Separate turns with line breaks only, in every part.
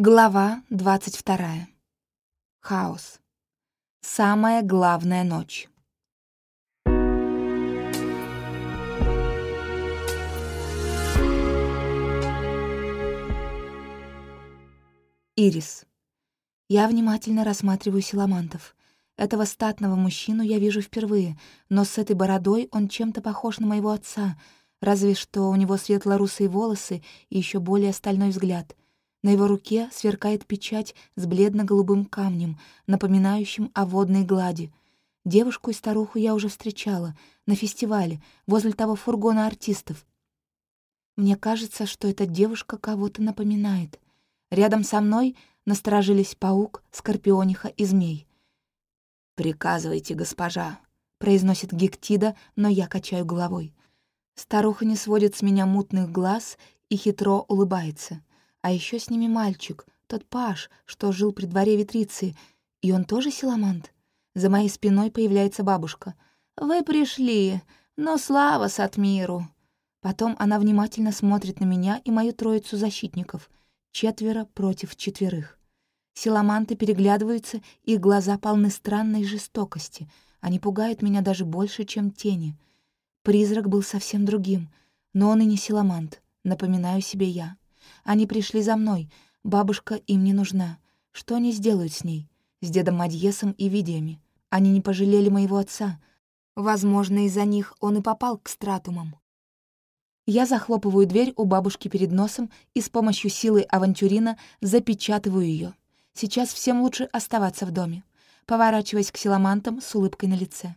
Глава 22. Хаос. Самая главная ночь. Ирис. Я внимательно рассматриваю силамантов. Этого статного мужчину я вижу впервые, но с этой бородой он чем-то похож на моего отца, разве что у него светло-русые волосы и еще более стальной взгляд — на его руке сверкает печать с бледно-голубым камнем, напоминающим о водной глади. Девушку и старуху я уже встречала на фестивале, возле того фургона артистов. Мне кажется, что эта девушка кого-то напоминает. Рядом со мной насторожились паук, скорпиониха и змей. «Приказывайте, госпожа», — произносит Гектида, но я качаю головой. Старуха не сводит с меня мутных глаз и хитро улыбается. А еще с ними мальчик, тот Паш, что жил при дворе Витриции. И он тоже силамант. За моей спиной появляется бабушка. «Вы пришли, но слава с от миру». Потом она внимательно смотрит на меня и мою троицу защитников. Четверо против четверых. Силаманты переглядываются, их глаза полны странной жестокости. Они пугают меня даже больше, чем тени. Призрак был совсем другим, но он и не силамант, напоминаю себе я. Они пришли за мной. Бабушка им не нужна. Что они сделают с ней? С дедом Мадьесом и Видиями? Они не пожалели моего отца. Возможно, из-за них он и попал к стратумам. Я захлопываю дверь у бабушки перед носом и с помощью силы авантюрина запечатываю ее. Сейчас всем лучше оставаться в доме, поворачиваясь к силамантам с улыбкой на лице.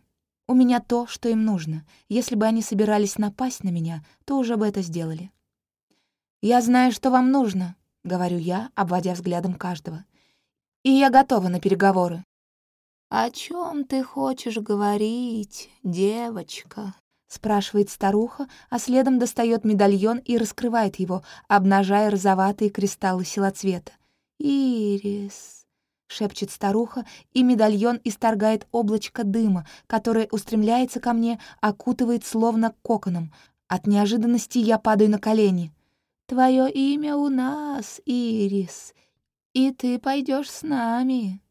У меня то, что им нужно. Если бы они собирались напасть на меня, то уже бы это сделали. «Я знаю, что вам нужно», — говорю я, обводя взглядом каждого. «И я готова на переговоры». «О чем ты хочешь говорить, девочка?» — спрашивает старуха, а следом достает медальон и раскрывает его, обнажая розоватые кристаллы силоцвета. «Ирис», — шепчет старуха, и медальон исторгает облачко дыма, которое устремляется ко мне, окутывает словно коконом. От неожиданности я падаю на колени — Твое имя у нас, Ирис, и ты пойдешь с нами».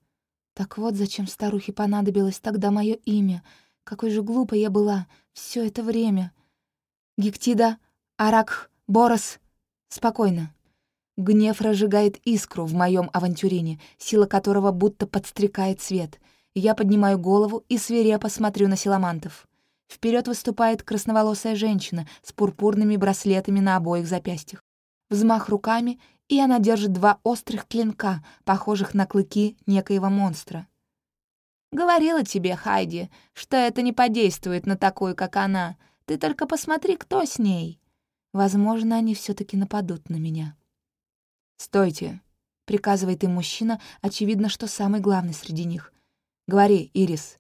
Так вот, зачем старухе понадобилось тогда мое имя. Какой же глупой я была все это время. Гектида, Аракх, Борос. Спокойно. Гнев разжигает искру в моем авантюрине, сила которого будто подстрекает свет. Я поднимаю голову и свирепо смотрю на силамантов. Вперед выступает красноволосая женщина с пурпурными браслетами на обоих запястьях взмах руками, и она держит два острых клинка, похожих на клыки некоего монстра. «Говорила тебе, Хайди, что это не подействует на такую, как она. Ты только посмотри, кто с ней». Возможно, они все таки нападут на меня. «Стойте», — приказывает им мужчина, очевидно, что самый главный среди них. «Говори, Ирис».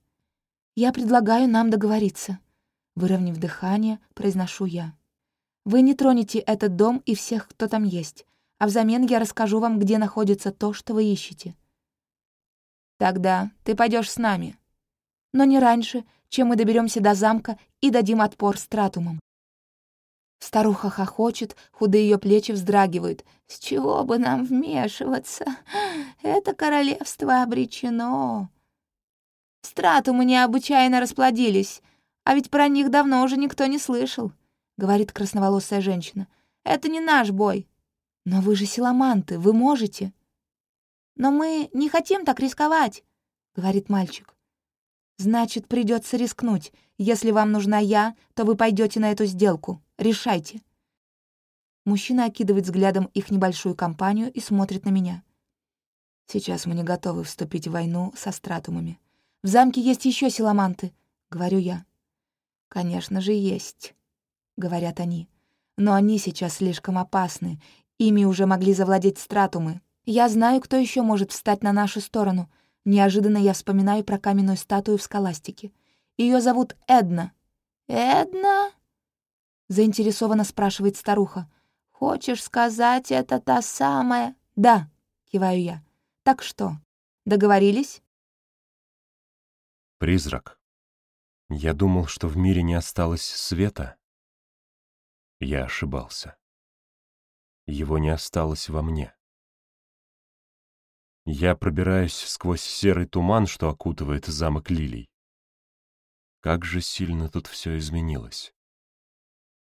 «Я предлагаю нам договориться». Выровняв дыхание, произношу я. Вы не тронете этот дом и всех, кто там есть, а взамен я расскажу вам, где находится то, что вы ищете. Тогда ты пойдешь с нами. Но не раньше, чем мы доберемся до замка и дадим отпор стратумам. Старуха хохочет, худые ее плечи вздрагивают. «С чего бы нам вмешиваться? Это королевство обречено». Стратумы необычайно расплодились, а ведь про них давно уже никто не слышал говорит красноволосая женщина. «Это не наш бой». «Но вы же силаманты, вы можете». «Но мы не хотим так рисковать», — говорит мальчик. «Значит, придется рискнуть. Если вам нужна я, то вы пойдете на эту сделку. Решайте». Мужчина окидывает взглядом их небольшую компанию и смотрит на меня. «Сейчас мы не готовы вступить в войну со стратумами. В замке есть еще силаманты», — говорю я. «Конечно же, есть», — говорят они. «Но они сейчас слишком опасны. Ими уже могли завладеть стратумы. Я знаю, кто еще может встать на нашу сторону. Неожиданно я вспоминаю про каменную статую в скаластике. Ее зовут Эдна». «Эдна?» — заинтересованно спрашивает старуха. «Хочешь сказать, это та самая?» «Да», — киваю я. «Так что, договорились?»
Призрак. Я думал, что в мире не осталось света. Я ошибался. Его не осталось во мне. Я пробираюсь сквозь серый туман, что окутывает замок лилий. Как же сильно тут все изменилось.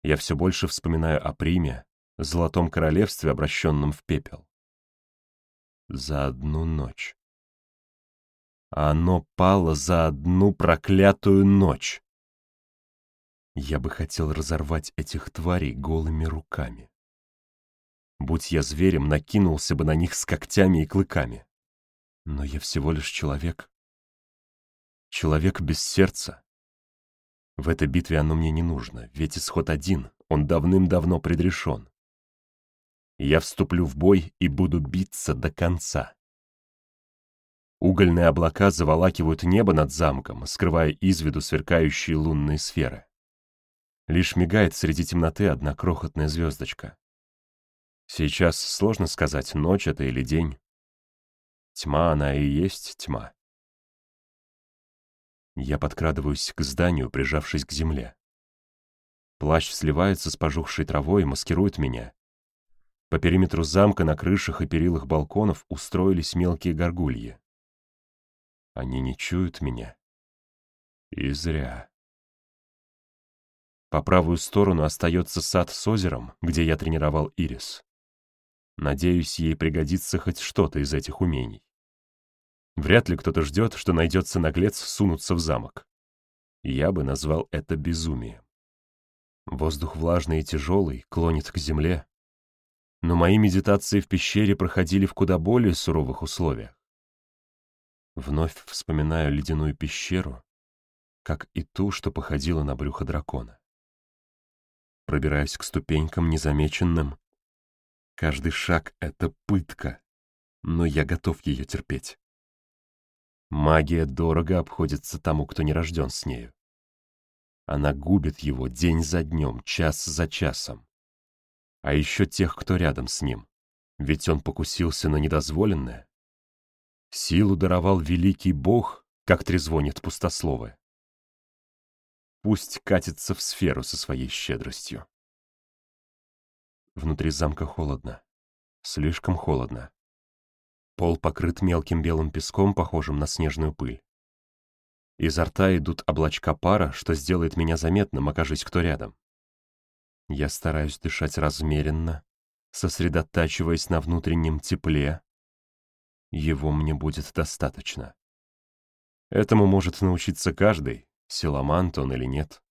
Я все больше вспоминаю о Приме, золотом королевстве, обращенном в пепел. За одну ночь. А оно пало за одну проклятую ночь. Я бы хотел разорвать этих тварей голыми руками. Будь я зверем, накинулся бы на них с когтями и клыками. Но я всего лишь человек. Человек без сердца. В этой битве оно мне не нужно, ведь исход один, он давным-давно предрешен. Я вступлю в бой и буду биться до конца. Угольные облака заволакивают небо над замком, скрывая из виду сверкающие лунные сферы. Лишь мигает среди темноты одна крохотная звездочка. Сейчас сложно сказать, ночь это или день. Тьма она и есть тьма. Я подкрадываюсь к зданию, прижавшись к земле. Плащ сливается с пожухшей травой и маскирует меня. По периметру замка на крышах и перилах балконов устроились мелкие горгульи. Они не чуют меня. И зря. По правую сторону остается сад с озером, где я тренировал Ирис. Надеюсь, ей пригодится хоть что-то из этих умений. Вряд ли кто-то ждет, что найдется наглец сунуться в замок. Я бы назвал это безумием. Воздух влажный и тяжелый, клонит к земле. Но мои медитации в пещере проходили в куда более суровых условиях. Вновь вспоминаю ледяную пещеру, как и ту, что походила на брюхо дракона. Пробираюсь к ступенькам незамеченным. Каждый шаг — это пытка, но я готов ее терпеть. Магия дорого обходится тому, кто не рожден с нею. Она губит его день за днем, час за часом. А еще тех, кто рядом с ним. Ведь он покусился на недозволенное. Силу даровал великий бог, как трезвонит пустословы. Пусть катится в сферу со своей щедростью. Внутри замка холодно. Слишком холодно. Пол покрыт мелким белым песком, похожим на снежную пыль. Изо рта идут облачка пара, что сделает меня заметным, окажись кто рядом. Я стараюсь дышать размеренно, сосредотачиваясь на внутреннем тепле. Его мне будет достаточно. Этому может научиться каждый, силамант он или нет.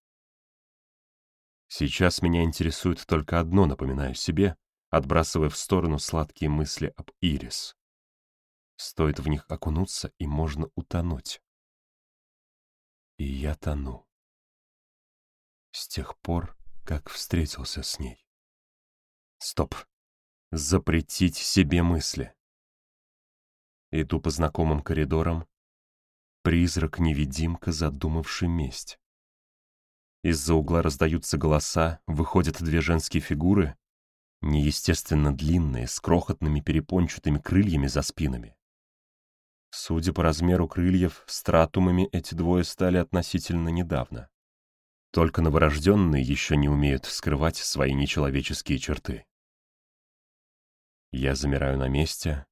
Сейчас меня интересует только одно, напоминаю себе, отбрасывая в сторону сладкие мысли об Ирис. Стоит в них окунуться, и можно утонуть. И я тону. С тех пор, как встретился с ней. Стоп. Запретить себе мысли. Иду по знакомым коридорам. Призрак-невидимка, задумавший месть. Из-за угла раздаются голоса, выходят две женские фигуры, неестественно длинные, с крохотными перепончатыми крыльями за спинами. Судя по размеру крыльев, стратумами эти двое стали относительно недавно. Только новорожденные еще не умеют скрывать свои нечеловеческие черты. Я замираю на месте,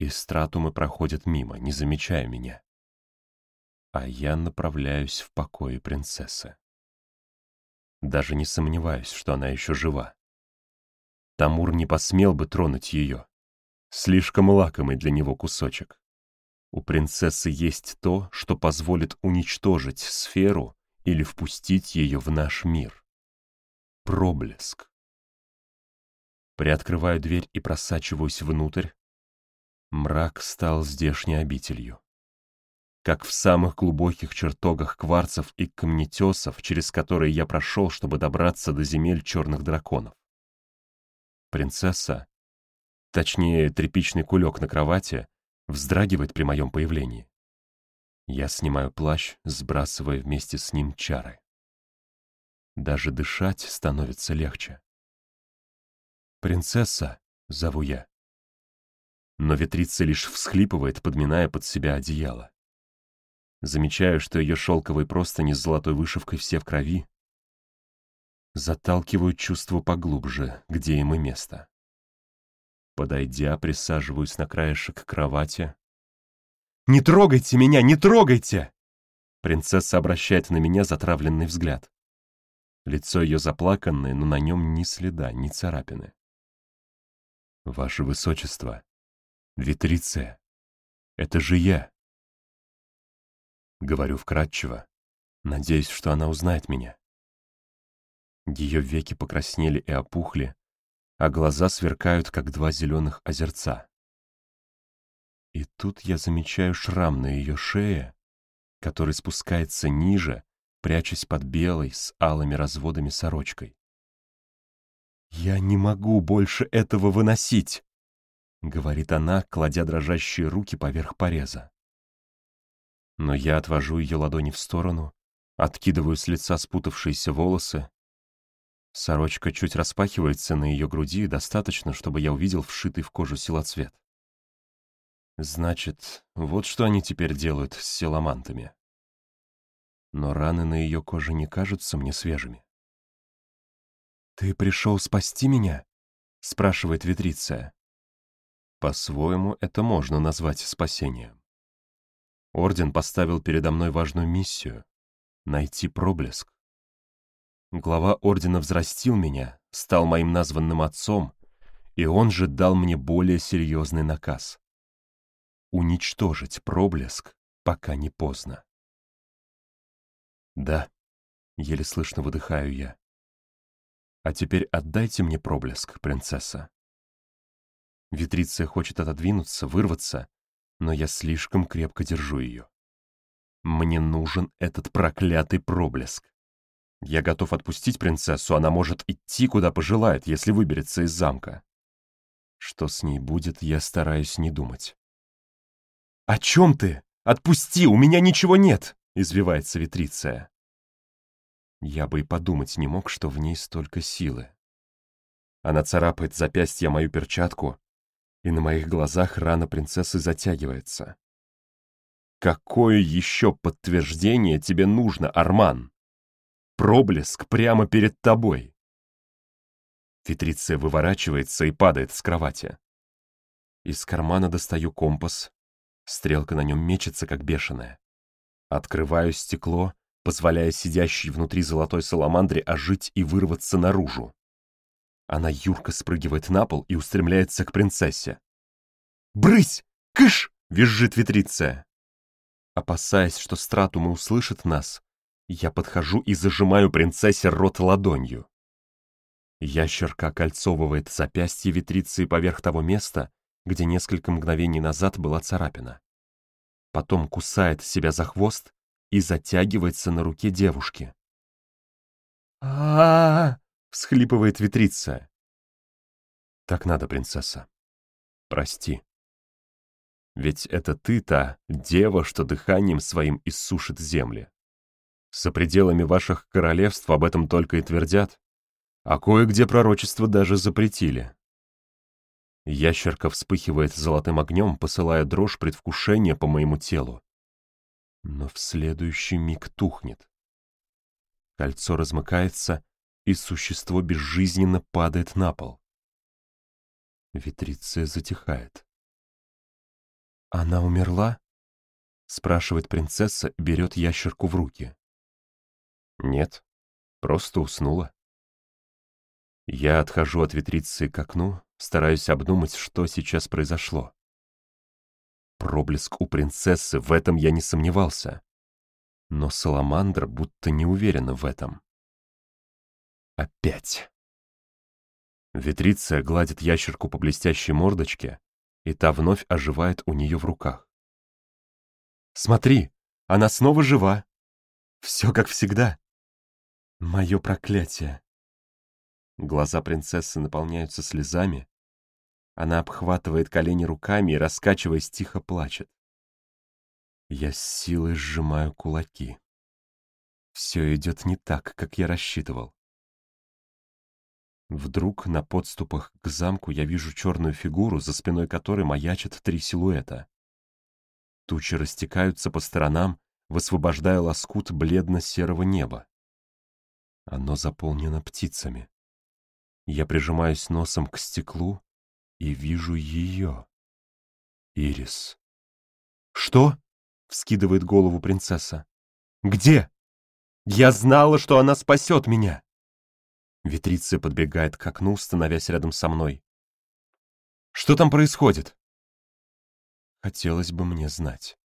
и стратумы проходят мимо, не замечая меня. А я направляюсь в покое принцессы. Даже не сомневаюсь, что она еще жива. Тамур не посмел бы тронуть ее. Слишком лакомый для него кусочек. У принцессы есть то, что позволит уничтожить сферу или впустить ее в наш мир. Проблеск. Приоткрываю дверь и просачиваюсь внутрь. Мрак стал здешней обителью. Как в самых глубоких чертогах кварцев и камнетесов, через которые я прошел, чтобы добраться до земель черных драконов. Принцесса, точнее, тряпичный кулек на кровати, вздрагивает при моем появлении. Я снимаю плащ, сбрасывая вместе с ним чары. Даже дышать становится легче. «Принцесса!» — зову я. Но ветрица лишь всхлипывает, подминая под себя одеяло. Замечаю, что ее шелковые простыни с золотой вышивкой все в крови. Заталкиваю чувство поглубже, где им и место. Подойдя, присаживаюсь на краешек кровати. «Не трогайте меня, не трогайте!» Принцесса обращает на меня затравленный взгляд. Лицо ее заплаканное, но на нем ни следа, ни царапины. «Ваше Высочество, Витриция, это же я!» Говорю вкратчиво, надеюсь, что она узнает меня. Ее веки покраснели и опухли, а глаза сверкают, как два зеленых озерца. И тут я замечаю шрам на ее шее, который спускается ниже, прячась под белой с алыми разводами сорочкой. «Я не могу больше этого выносить!» — говорит она, кладя дрожащие руки поверх пореза. Но я отвожу ее ладони в сторону, откидываю с лица спутавшиеся волосы. Сорочка чуть распахивается на ее груди, достаточно, чтобы я увидел вшитый в кожу силоцвет. Значит, вот что они теперь делают с силамантами. Но раны на ее коже не кажутся мне свежими. «Ты пришел спасти меня?» — спрашивает Витриция. По-своему, это можно назвать спасением. Орден поставил передо мной важную миссию — найти проблеск. Глава Ордена взрастил меня, стал моим названным отцом, и он же дал мне более серьезный наказ — уничтожить проблеск, пока не поздно. «Да», — еле слышно выдыхаю я. «А теперь отдайте мне проблеск, принцесса». Витриция хочет отодвинуться, вырваться, но я слишком крепко держу ее. Мне нужен этот проклятый проблеск. Я готов отпустить принцессу, она может идти, куда пожелает, если выберется из замка. Что с ней будет, я стараюсь не думать. «О чем ты? Отпусти, у меня ничего нет!» — извивается Витриция. Я бы и подумать не мог, что в ней столько силы. Она царапает запястье мою перчатку, и на моих глазах рана принцессы затягивается. Какое еще подтверждение тебе нужно, Арман? Проблеск прямо перед тобой. Фитриция выворачивается и падает с кровати. Из кармана достаю компас. Стрелка на нем мечется, как бешеная. Открываю стекло, позволяя сидящей внутри золотой саламандре ожить и вырваться наружу. Она юрко спрыгивает на пол и устремляется к принцессе. «Брысь! Кыш!» — визжит Витриция. Опасаясь, что стратумы услышат нас, я подхожу и зажимаю принцессе рот ладонью. Ящерка окольцовывает запястье Витриции поверх того места, где несколько мгновений назад была царапина. Потом кусает себя за хвост и затягивается на руке девушки. а, -а, -а всхлипывает Витрица. «Так надо, принцесса. Прости. Ведь это ты та дева, что дыханием своим иссушит земли. За пределами ваших королевств об этом только и твердят, а кое-где пророчество даже запретили. Ящерка вспыхивает золотым огнем, посылая дрожь предвкушения по моему телу. Но в следующий миг тухнет. Кольцо размыкается, и существо безжизненно падает на пол. Витриция затихает. «Она умерла?» — спрашивает принцесса берет ящерку в руки. «Нет, просто уснула». Я отхожу от витрицы к окну, стараюсь обдумать, что сейчас произошло. Проблеск у принцессы, в этом я не сомневался. Но Саламандра будто не уверена в этом. Опять. Витриция гладит ящерку по блестящей мордочке, и та вновь оживает у нее в руках. «Смотри, она снова жива. Все как всегда. Мое проклятие!» Глаза принцессы наполняются слезами. Она обхватывает колени руками и, раскачиваясь, тихо плачет. Я с силой сжимаю кулаки. Все идет не так, как я рассчитывал. Вдруг на подступах к замку я вижу черную фигуру, за спиной которой маячат три силуэта. Тучи растекаются по сторонам, высвобождая лоскут бледно-серого неба. Оно заполнено птицами. Я прижимаюсь носом к стеклу и вижу ее. Ирис. «Что?» — вскидывает голову принцесса. «Где? Я знала, что она спасет меня!» Витриция подбегает к окну, становясь рядом со мной. «Что там происходит?» Хотелось бы мне знать.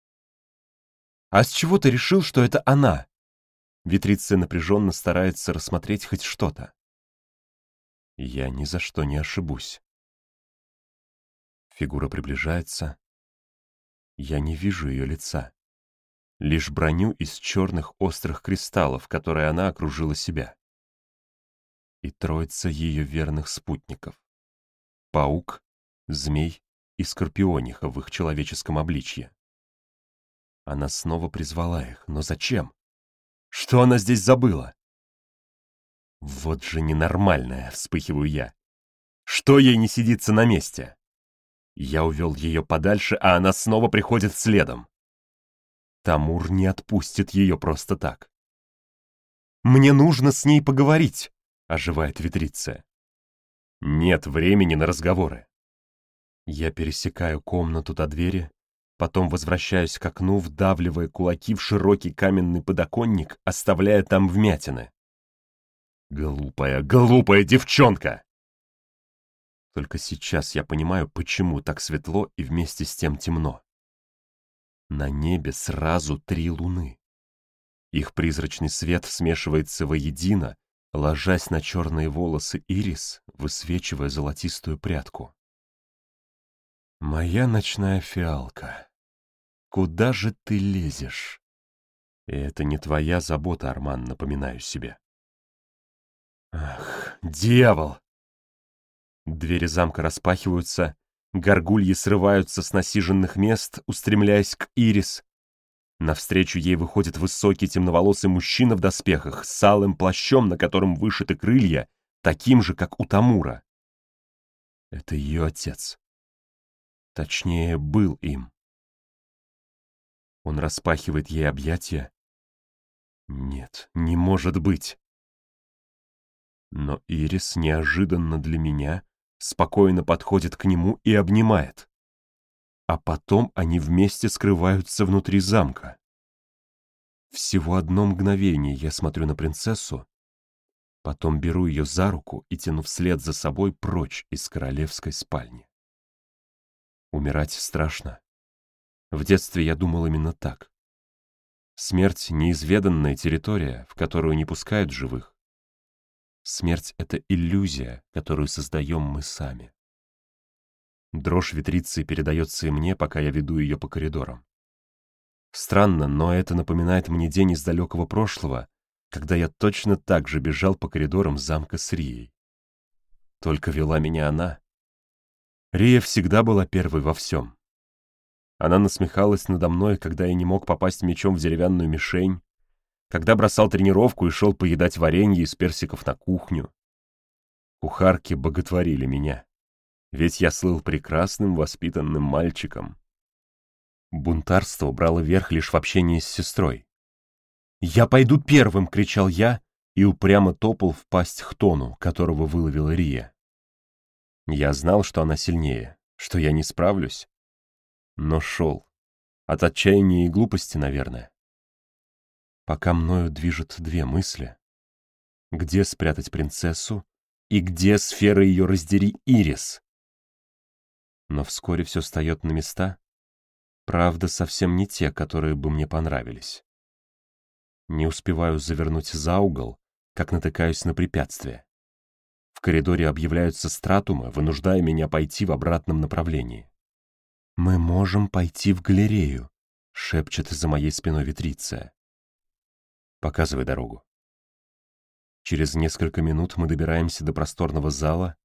«А с чего ты решил, что это она?» Витриция напряженно старается рассмотреть хоть что-то. Я ни за что не ошибусь. Фигура приближается. Я не вижу ее лица. Лишь броню из черных острых кристаллов, которой она окружила себя. И троица ее верных спутников. Паук, змей и скорпиониха в их человеческом обличье. Она снова призвала их, но зачем? Что она здесь забыла? Вот же ненормальная, вспыхиваю я. Что ей не сидится на месте? Я увел ее подальше, а она снова приходит следом. Тамур не отпустит ее просто так. «Мне нужно с ней поговорить», — оживает Витриция. Нет времени на разговоры. Я пересекаю комнату до двери, потом возвращаюсь к окну, вдавливая кулаки в широкий каменный подоконник, оставляя там вмятины. Глупая, глупая девчонка! Только сейчас я понимаю, почему так светло и вместе с тем темно. На небе сразу три луны. Их призрачный свет смешивается воедино, ложась на черные волосы ирис, высвечивая золотистую прядку. «Моя ночная фиалка, куда же ты лезешь?» И это не твоя забота, Арман, напоминаю себе. Ах, дьявол! Двери замка распахиваются, горгульи срываются с насиженных мест, устремляясь к Ирис. Навстречу ей выходит высокий темноволосый мужчина в доспехах с алым плащом, на котором вышиты крылья, таким же, как у Тамура. Это ее отец. Точнее, был им. Он распахивает ей объятия. Нет, не может быть. Но Ирис неожиданно для меня спокойно подходит к нему и обнимает. А потом они вместе скрываются внутри замка. Всего одно мгновение я смотрю на принцессу, потом беру ее за руку и тяну вслед за собой прочь из королевской спальни. Умирать страшно. В детстве я думал именно так. Смерть — неизведанная территория, в которую не пускают живых. Смерть — это иллюзия, которую создаем мы сами. Дрожь ветрицы передается и мне, пока я веду ее по коридорам. Странно, но это напоминает мне день из далекого прошлого, когда я точно так же бежал по коридорам замка с Рией. Только вела меня она. Рия всегда была первой во всем. Она насмехалась надо мной, когда я не мог попасть мечом в деревянную мишень, когда бросал тренировку и шел поедать варенье из персиков на кухню. Кухарки боготворили меня, ведь я слыл прекрасным воспитанным мальчиком. Бунтарство брало верх лишь в общении с сестрой. «Я пойду первым!» — кричал я и упрямо топал в пасть Хтону, которого выловила Рия. Я знал, что она сильнее, что я не справлюсь, но шел. От отчаяния и глупости, наверное пока мною движет две мысли. Где спрятать принцессу и где сфера ее раздери Ирис? Но вскоре все встает на места. Правда, совсем не те, которые бы мне понравились. Не успеваю завернуть за угол, как натыкаюсь на препятствие. В коридоре объявляются стратумы, вынуждая меня пойти в обратном направлении. «Мы можем пойти в галерею», — шепчет за моей спиной Витриция. Показывай дорогу. Через несколько минут мы добираемся до просторного зала.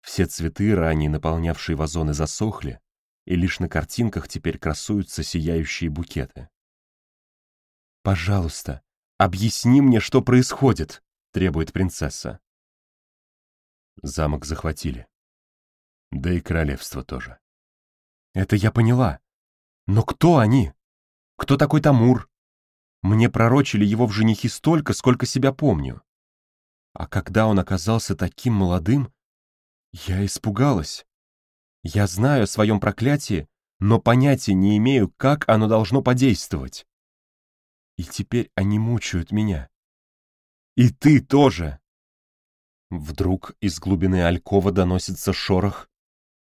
Все цветы, ранее наполнявшие вазоны, засохли, и лишь на картинках теперь красуются сияющие букеты. «Пожалуйста, объясни мне, что происходит», — требует принцесса. Замок захватили. Да и королевство тоже. Это я поняла. Но кто они? Кто такой Тамур? Мне пророчили его в женихи столько, сколько себя помню. А когда он оказался таким молодым, я испугалась. Я знаю о своем проклятии, но понятия не имею, как оно должно подействовать. И теперь они мучают меня. И ты тоже. Вдруг из глубины алькова доносится шорох.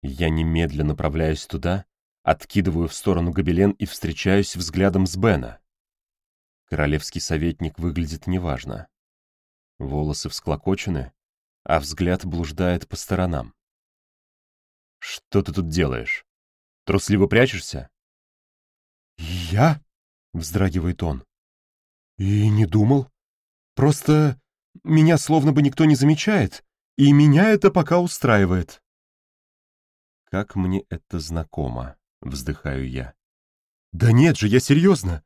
Я немедленно направляюсь туда, откидываю в сторону гобелен и встречаюсь взглядом с Бена. Королевский советник выглядит неважно. Волосы всклокочены, а взгляд блуждает по сторонам. «Что ты тут делаешь? Трусливо прячешься?»
«Я?» — вздрагивает он. «И не думал. Просто меня словно бы никто не замечает, и меня это пока устраивает».
«Как мне это знакомо», — вздыхаю я.
«Да нет же, я серьезно.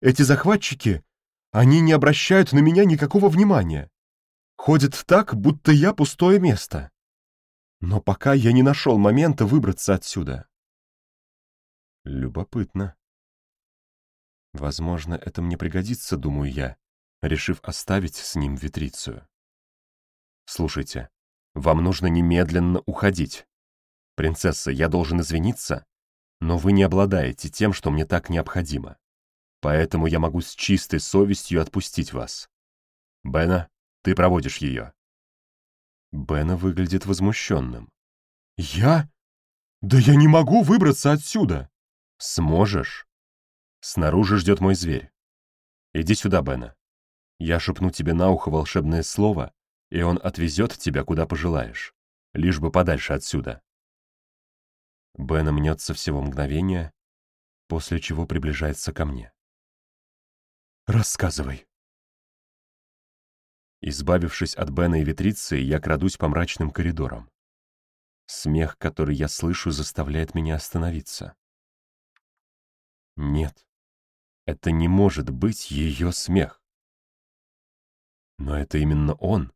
Эти захватчики, они не обращают на меня никакого внимания. Ходят так, будто я пустое место. Но пока я не нашел момента выбраться отсюда.
Любопытно. Возможно, это мне пригодится, думаю я, решив оставить с ним витрицию. Слушайте, вам нужно немедленно уходить. Принцесса, я должен извиниться, но вы не обладаете тем, что мне так необходимо поэтому я могу с чистой совестью отпустить вас. Бена, ты проводишь ее». Бена выглядит возмущенным.
«Я? Да я не могу выбраться отсюда!»
«Сможешь. Снаружи ждет мой зверь. Иди сюда, Бена. Я шепну тебе на ухо волшебное слово, и он отвезет тебя, куда пожелаешь, лишь бы подальше отсюда». Бена мнется всего мгновения, после чего приближается ко мне.
Рассказывай.
Избавившись от Бена и Витрицы, я крадусь по мрачным коридорам. Смех, который я слышу, заставляет меня остановиться. Нет, это не может быть ее смех. Но это именно он.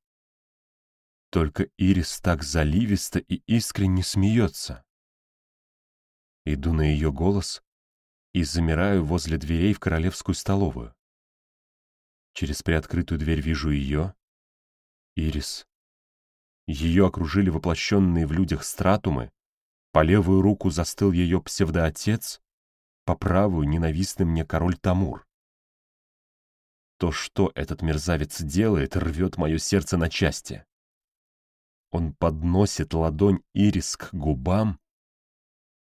Только Ирис так заливисто и искренне смеется. Иду на ее голос и замираю возле дверей в королевскую столовую. Через приоткрытую дверь вижу ее, Ирис. Ее окружили воплощенные в людях стратумы, по левую руку застыл ее псевдоотец, по правую — ненавистный мне король Тамур. То, что этот мерзавец делает, рвет мое сердце на части. Он подносит ладонь Ирис к губам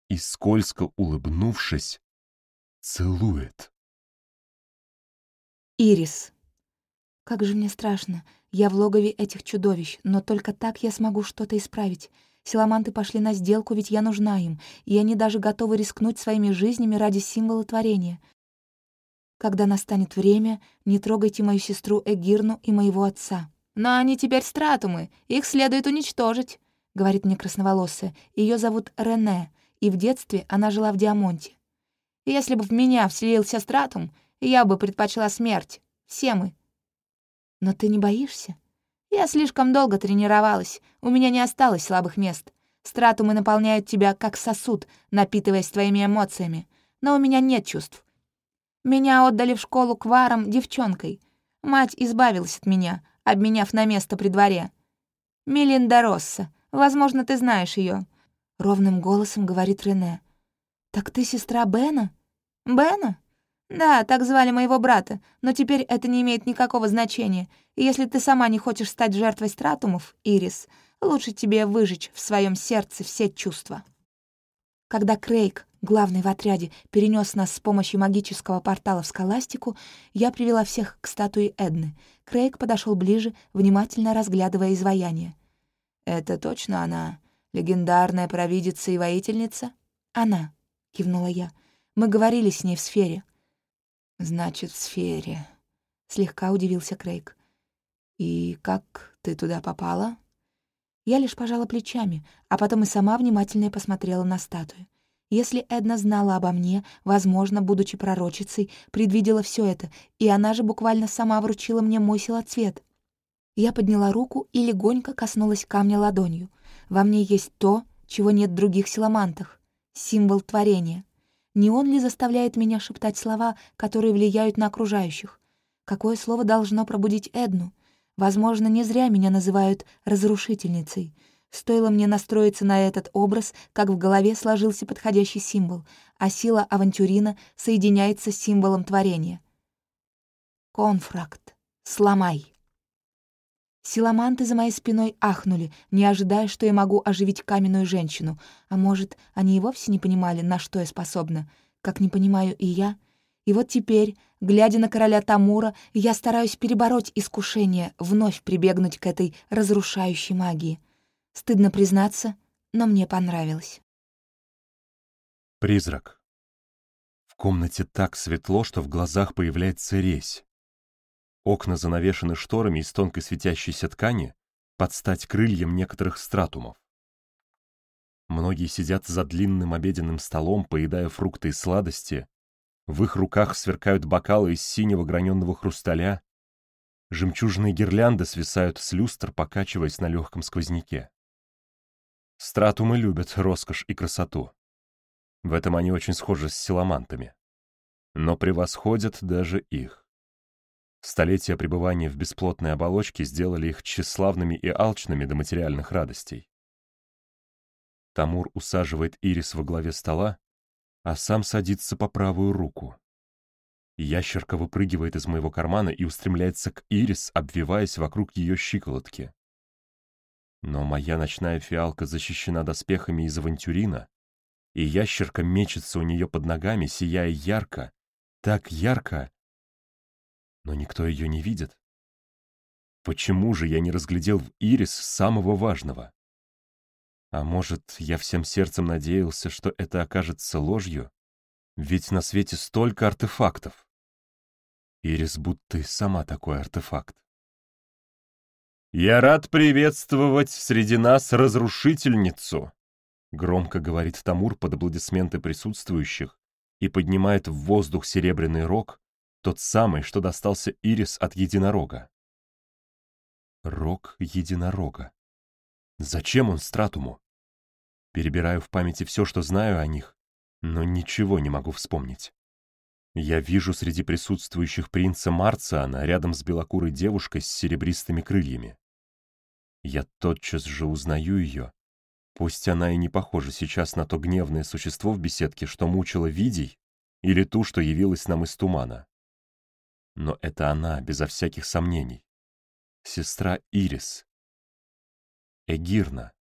и, скользко улыбнувшись, целует.
Ирис. Как же мне страшно. Я в логове этих чудовищ, но только так я смогу что-то исправить. Силаманты пошли на сделку, ведь я нужна им, и они даже готовы рискнуть своими жизнями ради символа творения. Когда настанет время, не трогайте мою сестру Эгирну и моего отца. Но они теперь стратумы, их следует уничтожить, — говорит мне красноволосая. Ее зовут Рене, и в детстве она жила в Диамонте. Если бы в меня вселился стратум, я бы предпочла смерть. Все мы. Но ты не боишься? Я слишком долго тренировалась, у меня не осталось слабых мест. Стратумы наполняют тебя как сосуд, напитываясь твоими эмоциями. Но у меня нет чувств. Меня отдали в школу к варам девчонкой. Мать избавилась от меня, обменяв на место при дворе. Мелинда Росса. Возможно, ты знаешь ее. Ровным голосом говорит Рене. «Так ты сестра Бена?» «Бена? «Да, так звали моего брата, но теперь это не имеет никакого значения. И если ты сама не хочешь стать жертвой стратумов, Ирис, лучше тебе выжечь в своем сердце все чувства». Когда Крейг, главный в отряде, перенес нас с помощью магического портала в скаластику, я привела всех к статуе Эдны. Крейг подошел ближе, внимательно разглядывая изваяние. «Это точно она? Легендарная провидица и воительница?» «Она», — кивнула я. «Мы говорили с ней в сфере». «Значит, в сфере», — слегка удивился Крейг. «И как ты туда попала?» Я лишь пожала плечами, а потом и сама внимательно посмотрела на статую. Если Эдна знала обо мне, возможно, будучи пророчицей, предвидела все это, и она же буквально сама вручила мне мой силоцвет. Я подняла руку и легонько коснулась камня ладонью. Во мне есть то, чего нет в других силамантах — символ творения. Не он ли заставляет меня шептать слова, которые влияют на окружающих? Какое слово должно пробудить Эдну? Возможно, не зря меня называют разрушительницей. Стоило мне настроиться на этот образ, как в голове сложился подходящий символ, а сила авантюрина соединяется с символом творения. Конфракт. Сломай. Силаманты за моей спиной ахнули, не ожидая, что я могу оживить каменную женщину. А может, они и вовсе не понимали, на что я способна, как не понимаю и я. И вот теперь, глядя на короля Тамура, я стараюсь перебороть искушение вновь прибегнуть к этой разрушающей магии. Стыдно признаться, но мне понравилось.
Призрак. В комнате так светло, что в глазах появляется резь. Окна занавешены шторами из тонкой светящейся ткани под стать крыльям некоторых стратумов. Многие сидят за длинным обеденным столом, поедая фрукты и сладости. В их руках сверкают бокалы из синего граненого хрусталя. Жемчужные гирлянды свисают с люстр, покачиваясь на легком сквозняке. Стратумы любят роскошь и красоту. В этом они очень схожи с силамантами. Но превосходят даже их. Столетия пребывания в бесплотной оболочке сделали их тщеславными и алчными до материальных радостей. Тамур усаживает Ирис во главе стола, а сам садится по правую руку. Ящерка выпрыгивает из моего кармана и устремляется к Ирис, обвиваясь вокруг ее щиколотки. Но моя ночная фиалка защищена доспехами из авантюрина, и ящерка мечется у нее под ногами, сияя ярко, так ярко, но никто ее не видит. Почему же я не разглядел в Ирис самого важного? А может, я всем сердцем надеялся, что это окажется ложью? Ведь на свете столько артефактов. Ирис будто и сама такой артефакт. «Я рад приветствовать среди нас разрушительницу», — громко говорит Тамур под аплодисменты присутствующих и поднимает в воздух серебряный рог, тот самый, что достался Ирис от единорога. Рог единорога. Зачем он Стратуму? Перебираю в памяти все, что знаю о них, но ничего не могу вспомнить. Я вижу среди присутствующих принца Марциана рядом с белокурой девушкой с серебристыми крыльями. Я тотчас же узнаю ее. Пусть она и не похожа сейчас на то гневное существо в беседке, что мучило Видий, или ту, что явилась нам из тумана. Но это она, безо всяких сомнений. Сестра Ирис. Эгирна.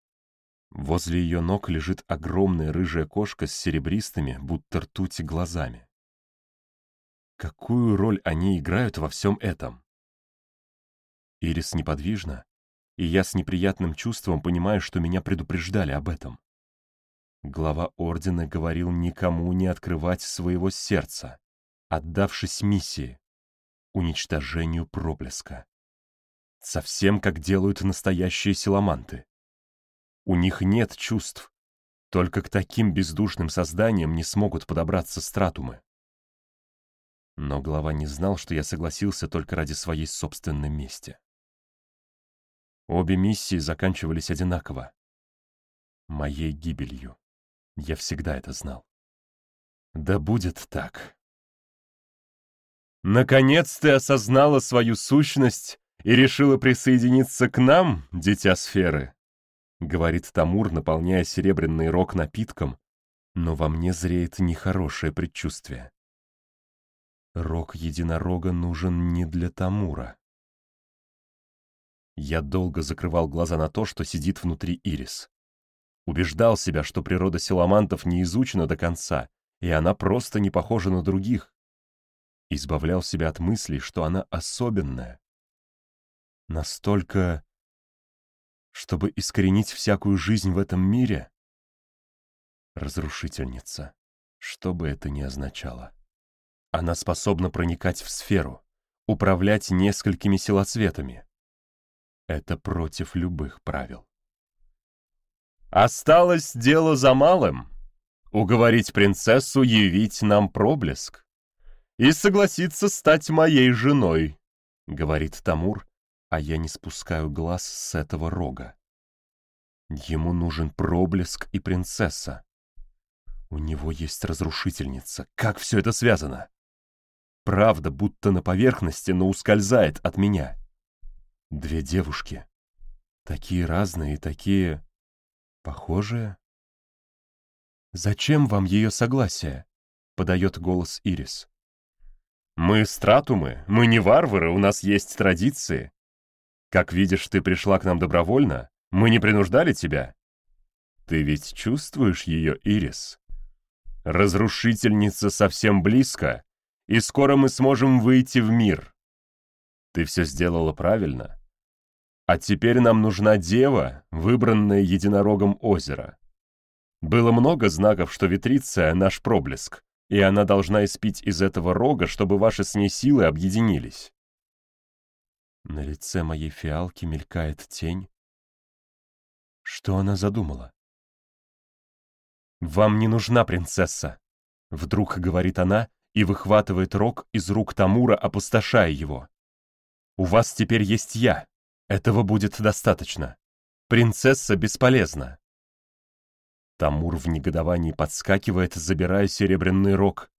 Возле ее ног лежит огромная рыжая кошка с серебристыми, будто ртути, глазами. Какую роль они играют во всем этом? Ирис неподвижна, и я с неприятным чувством понимаю, что меня предупреждали об этом. Глава Ордена говорил никому не открывать своего сердца, отдавшись миссии уничтожению проблеска. Совсем как делают настоящие силаманты. У них нет чувств, только к таким бездушным созданиям не смогут подобраться стратумы. Но глава не знал, что я согласился только ради своей собственной мести. Обе миссии заканчивались одинаково. Моей гибелью. Я всегда это знал. Да будет так. «Наконец ты осознала свою сущность и решила присоединиться к нам, дитя сферы», — говорит Тамур, наполняя серебряный рог напитком, но во мне зреет нехорошее предчувствие. Рог единорога нужен не для Тамура. Я долго закрывал глаза на то, что сидит внутри Ирис. Убеждал себя, что природа силамантов не изучена до конца, и она просто не похожа на других избавлял себя от мысли, что она особенная. Настолько, чтобы искоренить всякую жизнь в этом мире. Разрушительница, что бы это ни означало. Она способна проникать в сферу, управлять несколькими силоцветами. Это против любых правил. Осталось дело за малым — уговорить принцессу явить нам проблеск и согласится стать моей женой», — говорит Тамур, а я не спускаю глаз с этого рога. Ему нужен проблеск и принцесса. У него есть разрушительница. Как все это связано? Правда, будто на поверхности, но ускользает от меня. Две девушки. Такие разные такие Похожее? Зачем вам ее согласие? Подает голос Ирис.
Мы стратумы, мы не варвары, у нас есть традиции. Как видишь, ты пришла к нам добровольно, мы не принуждали тебя. Ты ведь чувствуешь ее, Ирис? Разрушительница совсем близко, и скоро мы сможем выйти в мир. Ты все сделала правильно. А теперь нам нужна дева, выбранная единорогом озера. Было много знаков, что Витриция — наш проблеск, и она должна испить из этого рога, чтобы ваши с ней силы объединились.
На лице моей фиалки мелькает тень. Что она задумала? «Вам не нужна принцесса», — вдруг говорит она и выхватывает рог из рук Тамура, опустошая его. «У вас теперь есть я. Этого будет достаточно. Принцесса бесполезна». Тамур в негодовании подскакивает, забирая серебряный рог.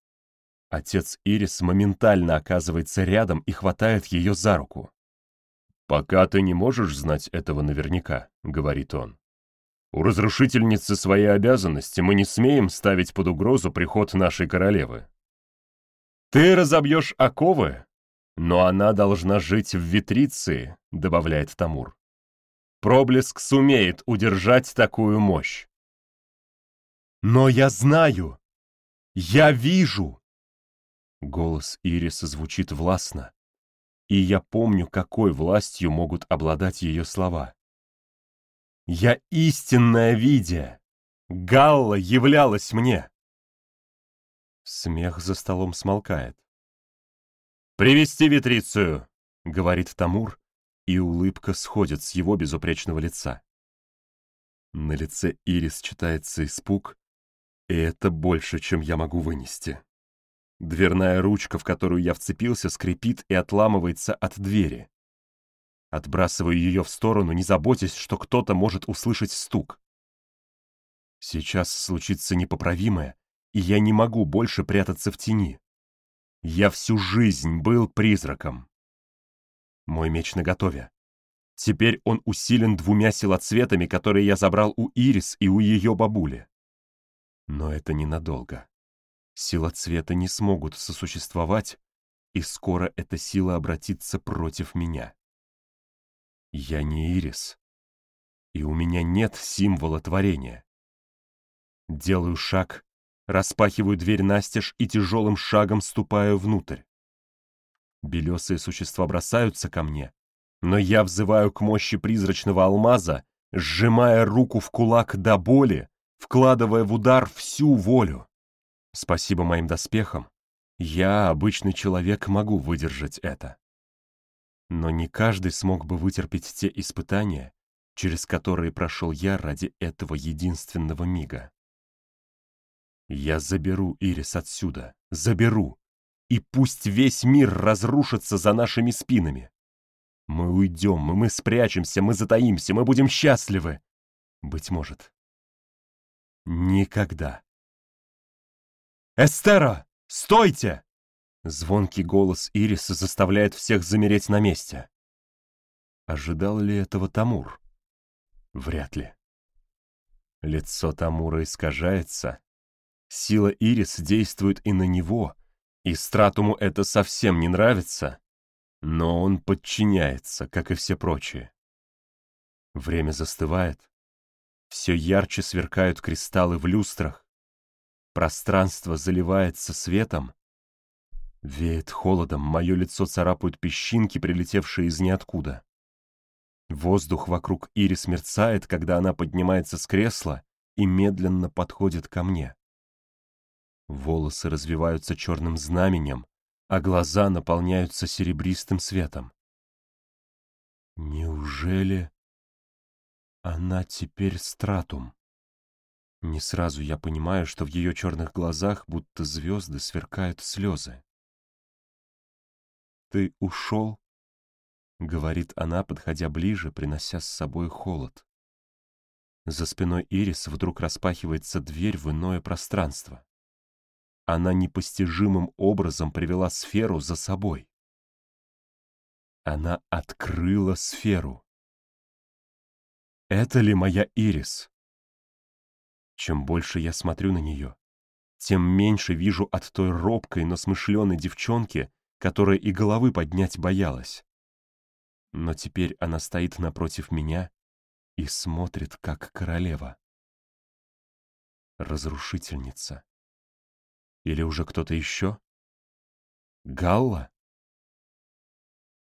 Отец Ирис моментально оказывается рядом и хватает ее за руку.
«Пока ты не можешь знать этого наверняка», — говорит он. «У разрушительницы свои обязанности мы не смеем ставить под угрозу приход нашей королевы. Ты разобьешь оковы, но она должна жить в витриции», — добавляет Тамур. «Проблеск сумеет удержать такую мощь.
«Но я знаю! Я вижу!» Голос Ириса звучит властно, и я помню, какой властью могут обладать ее слова. «Я истинная видя! Галла являлась мне!» Смех за столом смолкает.
«Привести Витрицию!»
— говорит Тамур, и улыбка сходит с его безупречного лица. На лице Ирис читается испуг, и это больше, чем я могу вынести. Дверная ручка, в которую я вцепился, скрипит и отламывается от двери. Отбрасываю ее в сторону, не заботясь, что кто-то может услышать стук. Сейчас случится непоправимое, и я не могу больше прятаться в тени. Я всю жизнь был призраком. Мой меч наготове. Теперь он усилен двумя силоцветами, которые я забрал у Ирис и у ее бабули. Но это ненадолго. Сила цвета не смогут сосуществовать, и скоро эта сила обратится против меня. Я не Ирис, и у меня нет символа творения. Делаю шаг, распахиваю дверь настежь и тяжелым шагом ступаю внутрь. Белесые существа бросаются ко мне, но я взываю к мощи призрачного алмаза, сжимая руку в кулак до боли, вкладывая в удар всю волю. Спасибо моим доспехам, я, обычный человек, могу выдержать это. Но не каждый смог бы вытерпеть те испытания, через которые прошел я ради этого единственного мига. Я заберу Ирис отсюда, заберу, и пусть весь мир разрушится за нашими спинами. Мы уйдем, мы спрячемся, мы затаимся, мы будем счастливы. Быть может, Никогда. «Эстера! Стойте!» Звонкий голос Ириса заставляет всех замереть на месте. Ожидал ли этого Тамур? Вряд ли. Лицо Тамура искажается. Сила Ирис действует и на него, и Стратуму это совсем не нравится, но он подчиняется, как и все прочие. Время застывает, все ярче сверкают кристаллы в люстрах. Пространство заливается светом. Веет холодом, мое лицо царапают песчинки, прилетевшие из ниоткуда. Воздух вокруг Ирис мерцает, когда она поднимается с кресла и медленно подходит ко мне. Волосы развиваются черным знаменем, а глаза наполняются серебристым светом. Неужели... Она теперь стратум. Не сразу я понимаю, что в ее черных глазах будто звезды сверкают слезы. «Ты ушел?» — говорит она, подходя ближе, принося с собой холод. За спиной Ирис вдруг распахивается дверь в иное пространство. Она непостижимым образом привела сферу за собой. Она открыла сферу. Это ли моя Ирис? Чем больше я смотрю на нее, тем меньше вижу от той робкой, но смышленой девчонки, которая и головы поднять боялась. Но теперь она стоит напротив меня и смотрит, как королева. Разрушительница. Или уже кто-то еще? Галла?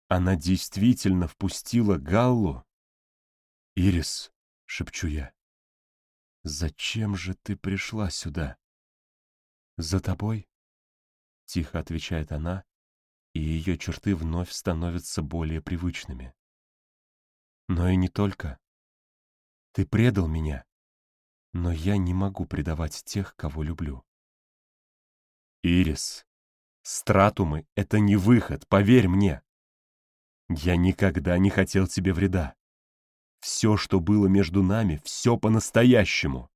Она действительно впустила Галлу? «Ирис», — шепчу я, — «зачем же ты пришла сюда?» «За тобой?» — тихо отвечает она, и ее черты вновь становятся более привычными. «Но и не только. Ты предал меня, но я не могу предавать тех, кого люблю». «Ирис, стратумы — это не выход, поверь мне. Я никогда не хотел тебе вреда. Все, что было между нами, все по-настоящему.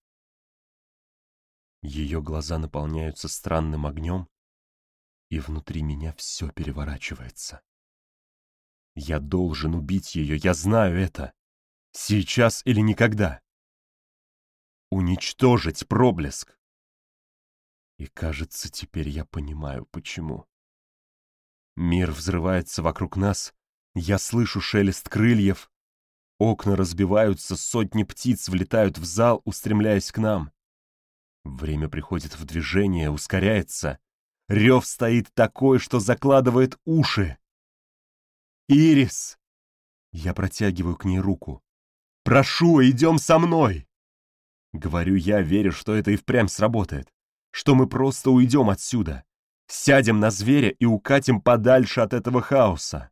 Ее глаза наполняются странным огнем, и внутри меня все переворачивается. Я должен убить ее, я знаю это. Сейчас или никогда. Уничтожить проблеск. И кажется, теперь я понимаю, почему. Мир взрывается вокруг нас, я слышу шелест крыльев, окна разбиваются, сотни птиц влетают в зал, устремляясь к нам. Время приходит в движение, ускоряется. Рев стоит такой, что закладывает уши. «Ирис!» Я протягиваю к ней руку. «Прошу, идем со мной!» Говорю я, верю, что это и впрямь сработает. Что мы просто уйдем отсюда. Сядем на зверя и укатим подальше от этого хаоса.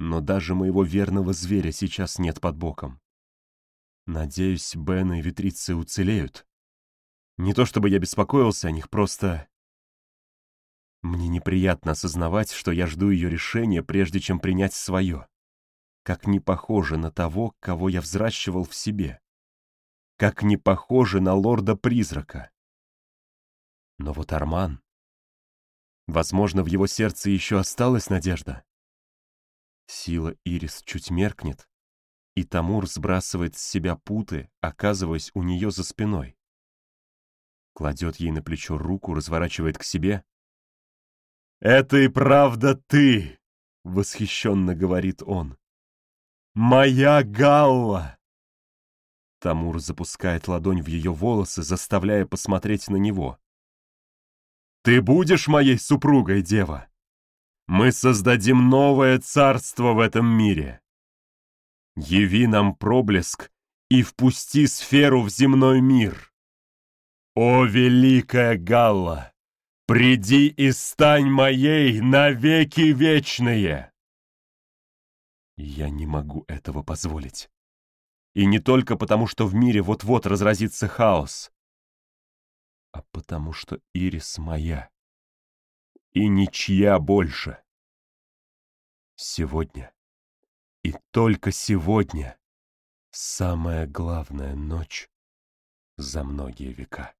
Но даже моего верного зверя сейчас нет под боком. Надеюсь, Бен и Витрицы уцелеют. Не то чтобы я беспокоился о них, просто... Мне неприятно осознавать, что я жду ее решения, прежде чем принять свое. Как не похоже на того, кого я взращивал в себе. Как не похоже на лорда-призрака. Но вот Арман... Возможно, в его сердце еще осталась надежда. Сила Ирис чуть меркнет, и Тамур сбрасывает с себя путы, оказываясь у нее за спиной кладет ей на плечо руку, разворачивает к себе. «Это и правда ты!» — восхищенно говорит он. «Моя Галла!» Тамур запускает ладонь в ее волосы, заставляя посмотреть на него. «Ты будешь моей супругой, дева? Мы создадим новое царство в этом мире. Яви нам проблеск и впусти сферу в земной мир. «О, великая Галла, приди и стань моей навеки вечные!» Я не могу этого позволить. И не только потому, что в мире вот-вот разразится хаос, а потому что Ирис моя. И ничья больше. Сегодня, и только сегодня, самая главная ночь за многие века.